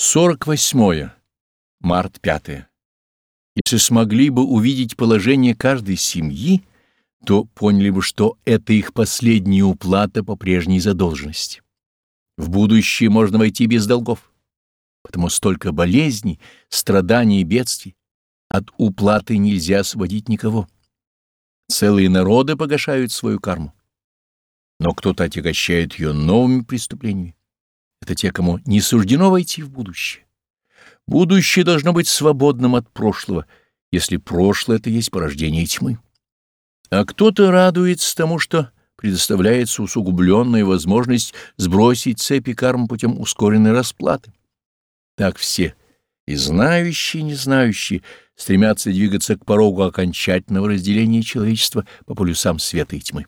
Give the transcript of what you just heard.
48. Март 5. Если смогли бы увидеть положение каждой семьи, то поняли бы, что это их последняя уплата по прежней задолженности. В будущее можно войти без долгов, потому столько болезней, страданий и бедствий. От уплаты нельзя освободить никого. Целые народы погашают свою карму, но кто-то отягощает ее новыми преступлениями. Это те, кому не суждено войти в будущее. Будущее должно быть свободным от прошлого, если прошлое — это есть порождение тьмы. А кто-то радуется тому, что предоставляется усугубленная возможность сбросить цепи карм путем ускоренной расплаты. Так все, и знающие, и не знающие, стремятся двигаться к порогу окончательного разделения человечества по полюсам света и тьмы.